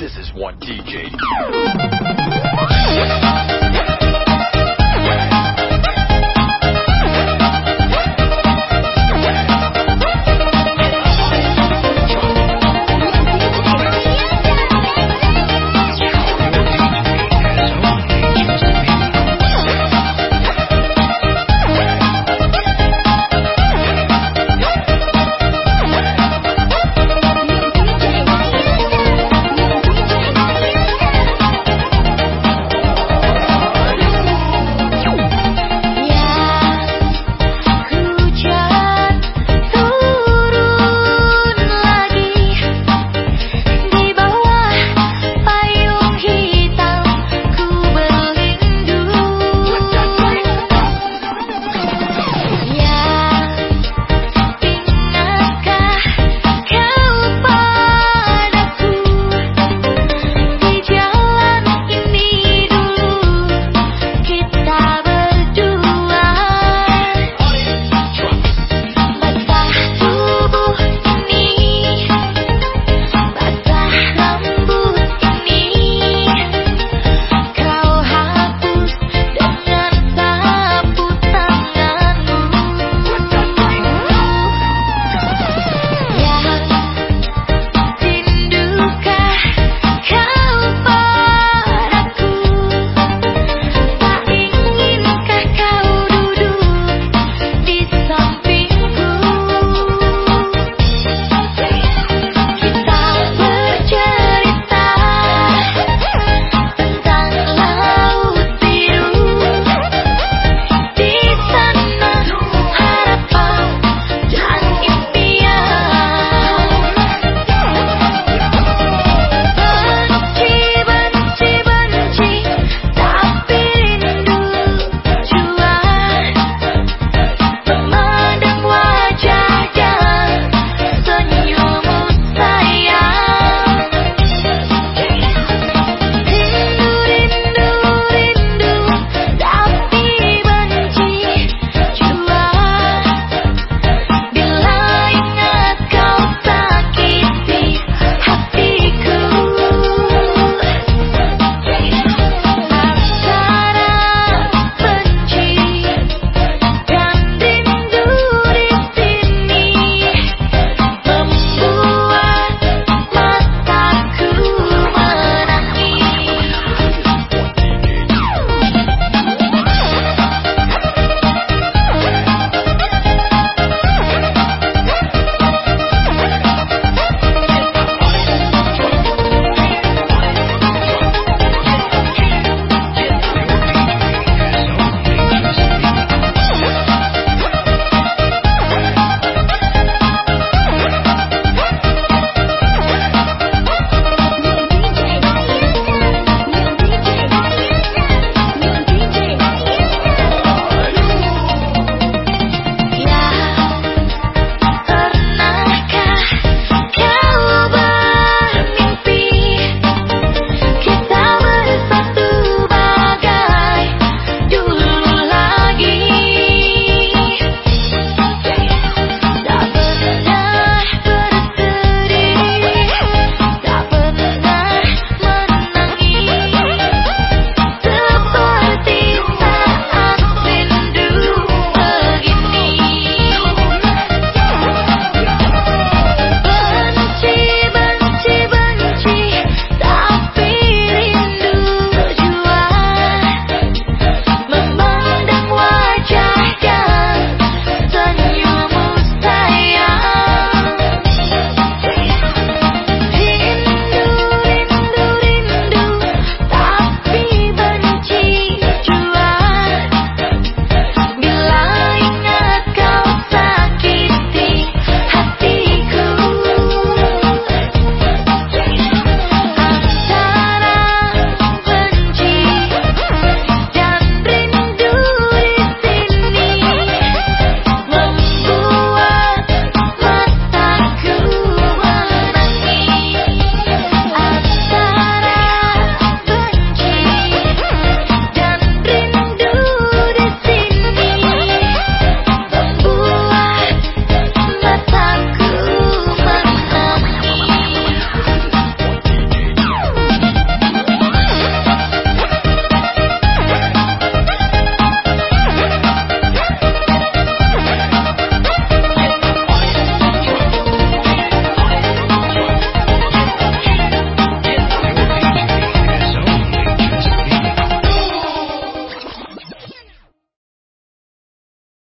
This is one DJ.